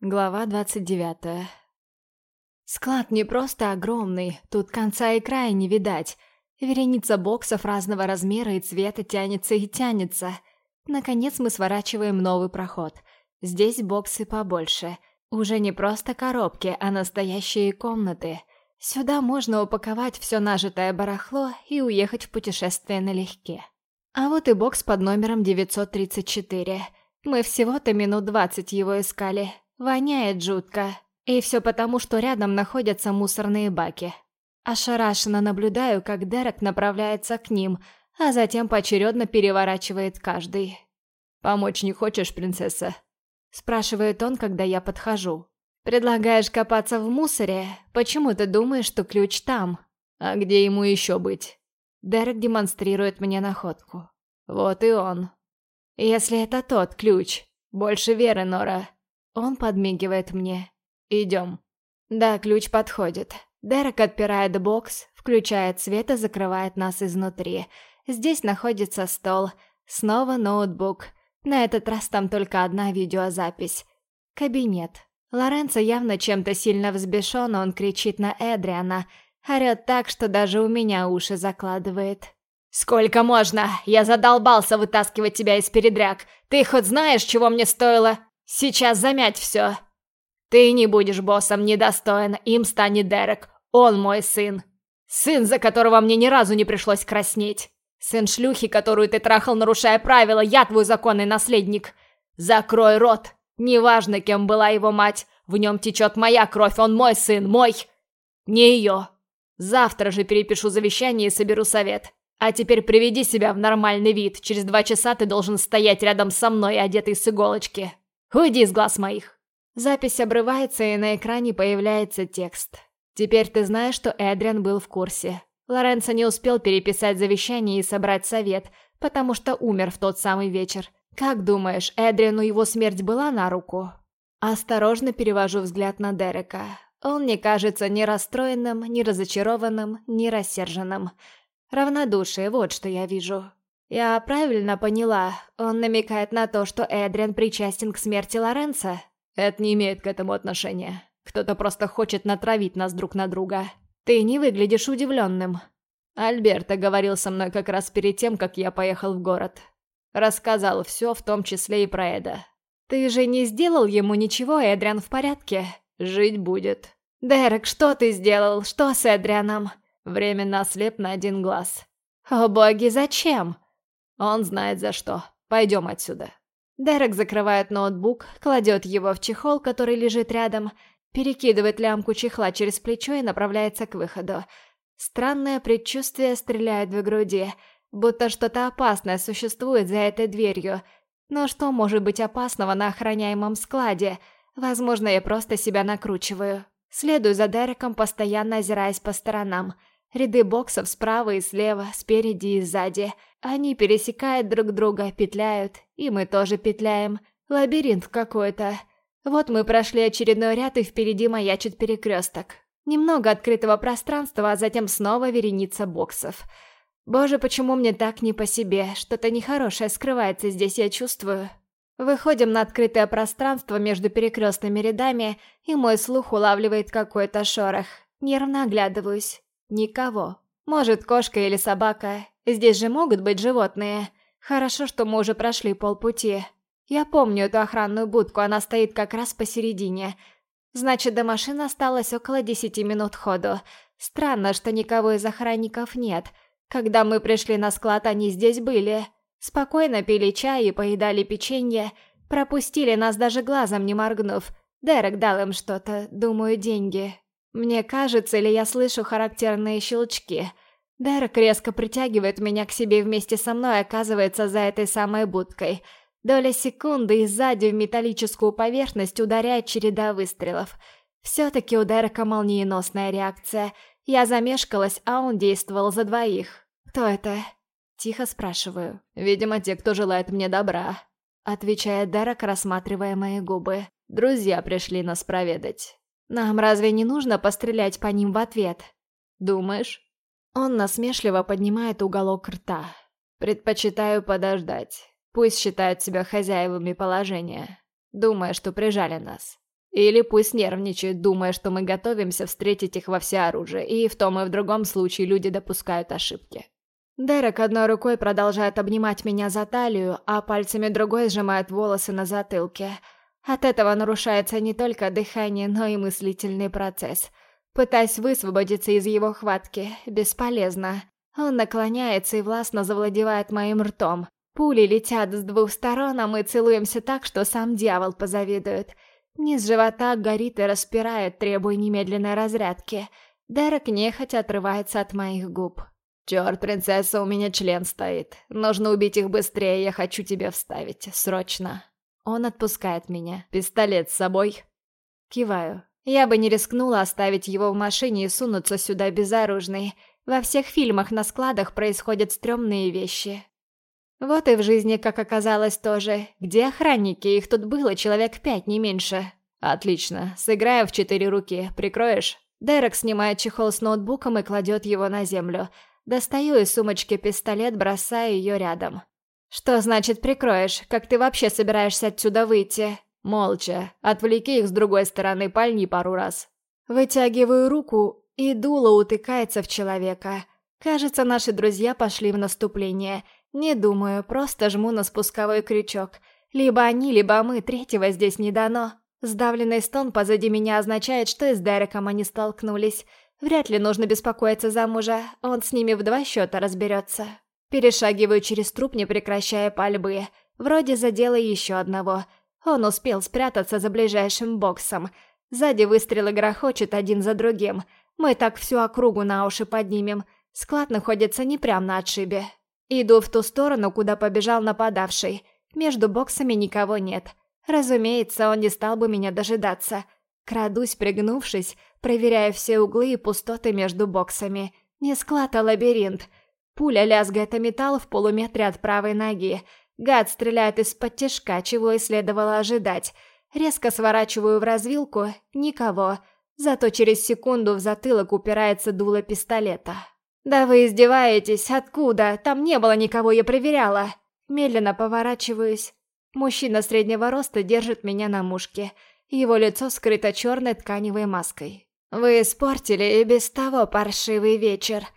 Глава 29 Склад не просто огромный, тут конца и края не видать. Вереница боксов разного размера и цвета тянется и тянется. Наконец мы сворачиваем новый проход. Здесь боксы побольше. Уже не просто коробки, а настоящие комнаты. Сюда можно упаковать все нажитое барахло и уехать в путешествие налегке. А вот и бокс под номером 934. Мы всего-то минут 20 его искали. Воняет жутко. И все потому, что рядом находятся мусорные баки. Ошарашенно наблюдаю, как Дерек направляется к ним, а затем поочередно переворачивает каждый. «Помочь не хочешь, принцесса?» Спрашивает он, когда я подхожу. «Предлагаешь копаться в мусоре? Почему ты думаешь, что ключ там?» «А где ему еще быть?» Дерек демонстрирует мне находку. «Вот и он». «Если это тот ключ, больше веры, Нора. Он подмигивает мне. «Идем». Да, ключ подходит. Дерек отпирает бокс, включает свет и закрывает нас изнутри. Здесь находится стол. Снова ноутбук. На этот раз там только одна видеозапись. Кабинет. Лоренцо явно чем-то сильно взбешен, он кричит на Эдриана. Орёт так, что даже у меня уши закладывает. «Сколько можно? Я задолбался вытаскивать тебя из передряг. Ты хоть знаешь, чего мне стоило Сейчас замять все. Ты не будешь боссом недостоин, им станет Дерек. Он мой сын. Сын, за которого мне ни разу не пришлось краснеть. Сын шлюхи, которую ты трахал, нарушая правила, я твой законный наследник. Закрой рот. Неважно, кем была его мать, в нем течет моя кровь, он мой сын, мой. Не ее. Завтра же перепишу завещание и соберу совет. А теперь приведи себя в нормальный вид. Через два часа ты должен стоять рядом со мной, одетый с иголочки. Уйди из глаз моих!» Запись обрывается, и на экране появляется текст. «Теперь ты знаешь, что Эдриан был в курсе. Лоренцо не успел переписать завещание и собрать совет, потому что умер в тот самый вечер. Как думаешь, Эдриану его смерть была на руку?» Осторожно перевожу взгляд на Дерека. Он не кажется ни расстроенным, ни разочарованным, ни рассерженным. Равнодушие, вот что я вижу. «Я правильно поняла, он намекает на то, что Эдриан причастен к смерти Лоренца?» «Это не имеет к этому отношения. Кто-то просто хочет натравить нас друг на друга». «Ты не выглядишь удивленным». Альберто говорил со мной как раз перед тем, как я поехал в город. Рассказал все, в том числе и про Эда. «Ты же не сделал ему ничего, Эдриан в порядке?» «Жить будет». «Дерек, что ты сделал? Что с Эдрианом?» «Временно ослеп на один глаз». «О боги, зачем?» Он знает за что. Пойдем отсюда. Дерек закрывает ноутбук, кладет его в чехол, который лежит рядом, перекидывает лямку чехла через плечо и направляется к выходу. Странное предчувствие стреляет в груди, будто что-то опасное существует за этой дверью. Но что может быть опасного на охраняемом складе? Возможно, я просто себя накручиваю. Следую за Дереком, постоянно озираясь по сторонам. Ряды боксов справа и слева, спереди и сзади – они пересекают друг друга, петляют, и мы тоже петляем. Лабиринт какой-то. Вот мы прошли очередной ряд, и впереди маячит перекресток. Немного открытого пространства, а затем снова вереница боксов. Боже, почему мне так не по себе? Что-то нехорошее скрывается здесь, я чувствую. Выходим на открытое пространство между перекрестными рядами, и мой слух улавливает какой-то шорох. Нервно оглядываюсь. Никого. Может, кошка или собака, Здесь же могут быть животные. Хорошо, что мы уже прошли полпути. Я помню эту охранную будку, она стоит как раз посередине. Значит, до машины осталось около десяти минут ходу. Странно, что никого из охранников нет. Когда мы пришли на склад, они здесь были. Спокойно пили чай и поедали печенье. Пропустили нас даже глазом не моргнув. Дерек дал им что-то, думаю, деньги. Мне кажется, или я слышу характерные щелчки – Дерек резко притягивает меня к себе вместе со мной и оказывается за этой самой будкой. Доля секунды и сзади в металлическую поверхность ударяет череда выстрелов. Все-таки у Дерека молниеносная реакция. Я замешкалась, а он действовал за двоих. «Кто это?» Тихо спрашиваю. «Видимо, те, кто желает мне добра», — отвечает Дерек, рассматривая мои губы. «Друзья пришли нас проведать». «Нам разве не нужно пострелять по ним в ответ?» «Думаешь?» Он насмешливо поднимает уголок рта. «Предпочитаю подождать. Пусть считают себя хозяевами положения, думая, что прижали нас. Или пусть нервничают, думая, что мы готовимся встретить их во всеоружие, и в том и в другом случае люди допускают ошибки. Дерек одной рукой продолжает обнимать меня за талию, а пальцами другой сжимает волосы на затылке. От этого нарушается не только дыхание, но и мыслительный процесс. Пытаясь высвободиться из его хватки, бесполезно. Он наклоняется и властно завладевает моим ртом. Пули летят с двух сторон, а мы целуемся так, что сам дьявол позавидует. Низ живота горит и распирает, требуя немедленной разрядки. Дерек нехотя отрывается от моих губ. «Чёрт, принцесса, у меня член стоит. Нужно убить их быстрее, я хочу тебя вставить. Срочно». Он отпускает меня. «Пистолет с собой?» Киваю. Я бы не рискнула оставить его в машине и сунуться сюда безоружной. Во всех фильмах на складах происходят стрёмные вещи. Вот и в жизни, как оказалось, тоже. Где охранники? Их тут было человек пять, не меньше. Отлично. Сыграем в четыре руки. Прикроешь? Дерек снимает чехол с ноутбуком и кладет его на землю. Достаю из сумочки пистолет, бросаю ее рядом. «Что значит прикроешь? Как ты вообще собираешься отсюда выйти?» «Молча. Отвлеки их с другой стороны, пальни пару раз». Вытягиваю руку, и дуло утыкается в человека. Кажется, наши друзья пошли в наступление – не думаю, просто жму на спусковой крючок. Либо они, либо мы, третьего здесь не дано. Сдавленный стон позади меня означает, что и с Дереком они столкнулись. Вряд ли нужно беспокоиться за мужа, он с ними в два счета разберется. Перешагиваю через труп, не прекращая пальбы. Вроде задела еще одного. Он успел спрятаться за ближайшим боксом. Сзади выстрелы грохочут один за другим. Мы так всю округу на уши поднимем. Склад находится не прямо на отшибе. Иду в ту сторону, куда побежал нападавший. Между боксами никого нет. Разумеется, он не стал бы меня дожидаться. Крадусь, пригнувшись, проверяя все углы и пустоты между боксами. Не склад, а лабиринт. Пуля лязгает о металл в полуметре от правой ноги. Гад стреляет из-под тяжка, чего и следовало ожидать. Резко сворачиваю в развилку. Никого. Зато через секунду в затылок упирается дуло пистолета. «Да вы издеваетесь, откуда? Там не было никого, я проверяла!» Медленно поворачиваюсь. Мужчина среднего роста держит меня на мушке. Его лицо скрыто черной тканевой маской. «Вы испортили и без того паршивый вечер!»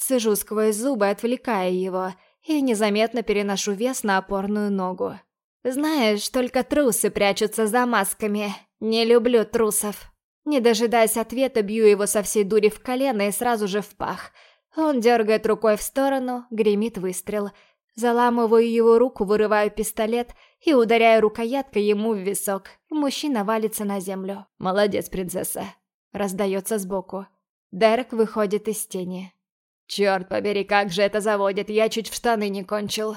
Цежу сквозь зубы, отвлекая его, и незаметно переношу вес на опорную ногу. «Знаешь, только трусы прячутся за масками. Не люблю трусов». Не дожидаясь ответа, бью его со всей дури в колено и сразу же в пах – он дергает рукой в сторону, гремит выстрел. Заламываю его руку, вырываю пистолет и ударяю рукояткой ему в висок. Мужчина валится на землю. «Молодец, принцесса!» Раздается сбоку. Дерек выходит из тени. «Черт побери, как же это заводит, я чуть в штаны не кончил!»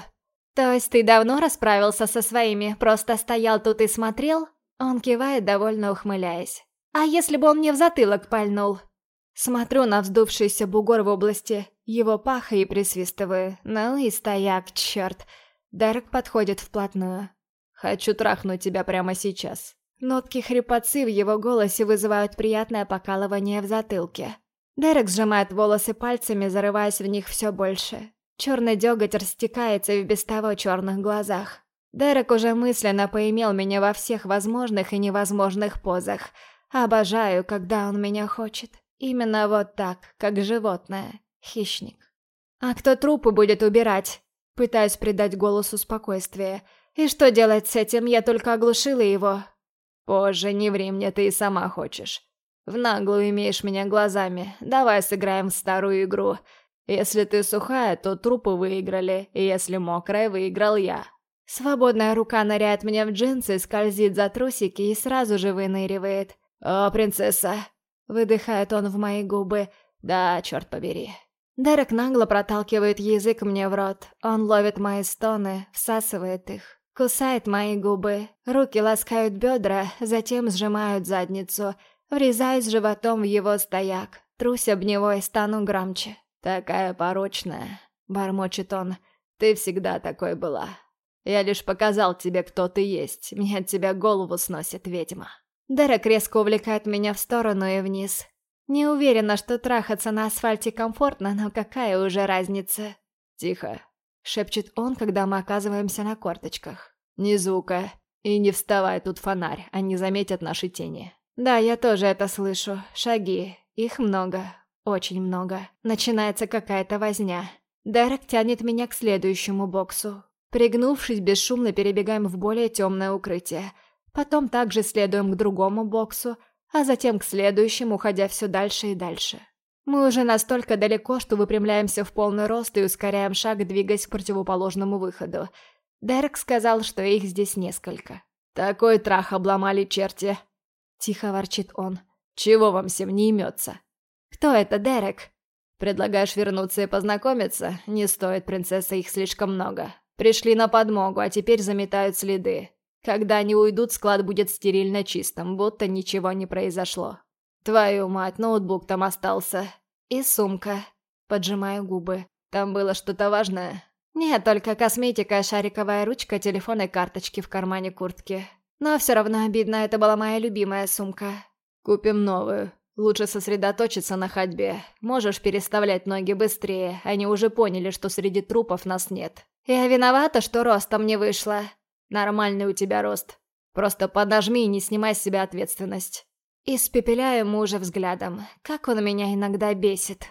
«То есть ты давно расправился со своими, просто стоял тут и смотрел?» Он кивает, довольно ухмыляясь. «А если бы он мне в затылок пальнул?» Смотрю на вздувшийся бугор в области его паха и присвистываю. Ну и стояк, черт. Дерек подходит вплотную. «Хочу трахнуть тебя прямо сейчас». Нотки хрипотцы в его голосе вызывают приятное покалывание в затылке. Дерек сжимает волосы пальцами, зарываясь в них все больше. Черный деготь растекается в без того черных глазах. Дерек уже мысленно поимел меня во всех возможных и невозможных позах. Обожаю, когда он меня хочет. Именно вот так, как животное. Хищник. А кто трупы будет убирать? Пытаюсь придать голосу спокойствие. И что делать с этим? Я только оглушила его. Позже, не ври мне, ты и сама хочешь. В наглую имеешь меня глазами. Давай сыграем в старую игру. Если ты сухая, то трупы выиграли, и если мокрая, выиграл я. Свободная рука ныряет мне в джинсы, скользит за трусики и сразу же выныривает. «О, принцесса!» Выдыхает он в мои губы. Да, черт побери. Дерек нагло проталкивает язык мне в рот. Он ловит мои стоны, всасывает их. Кусает мои губы. Руки ласкают бедра, затем сжимают задницу. Врезаюсь животом в его стояк. Трусь об него и стану громче. «Такая порочная», — бормочет он. «Ты всегда такой была. Я лишь показал тебе, кто ты есть. Мне от тебя голову сносит ведьма». Дерек резко увлекает меня в сторону и вниз. Не уверена, что трахаться на асфальте комфортно, но какая уже разница? «Тихо», — шепчет он, когда мы оказываемся на корточках. «Ни звука. И не вставай, тут фонарь, они заметят наши тени. Да, я тоже это слышу. Шаги. Их много. Очень много. Начинается какая-то возня. Дерек тянет меня к следующему боксу. Пригнувшись, бесшумно перебегаем в более темное укрытие. Потом также следуем к другому боксу, а затем к следующему, уходя все дальше и дальше. Мы уже настолько далеко, что выпрямляемся в полный рост и ускоряем шаг, двигаясь к противоположному выходу. Дерек сказал, что их здесь несколько. «Такой трах обломали черти!» Тихо ворчит он. «Чего вам всем не имется?» «Кто это, Дерек?» «Предлагаешь вернуться и познакомиться? Не стоит, принцесса, их слишком много. Пришли на подмогу, а теперь заметают следы. Когда они уйдут, склад будет стерильно чистым, будто ничего не произошло. Твою мать, ноутбук там остался. И сумка. Поджимаю губы. Там было что-то важное? Нет, только косметика, шариковая ручка, телефон и карточки в кармане куртки. Но все равно обидно, это была моя любимая сумка. Купим новую. Лучше сосредоточиться на ходьбе. Можешь переставлять ноги быстрее. Они уже поняли, что среди трупов нас нет. Я виновата, что ростом не вышло. Нормальный у тебя рост. Просто подожми и не снимай с себя ответственность. Испепеляю мужа взглядом. Как он меня иногда бесит.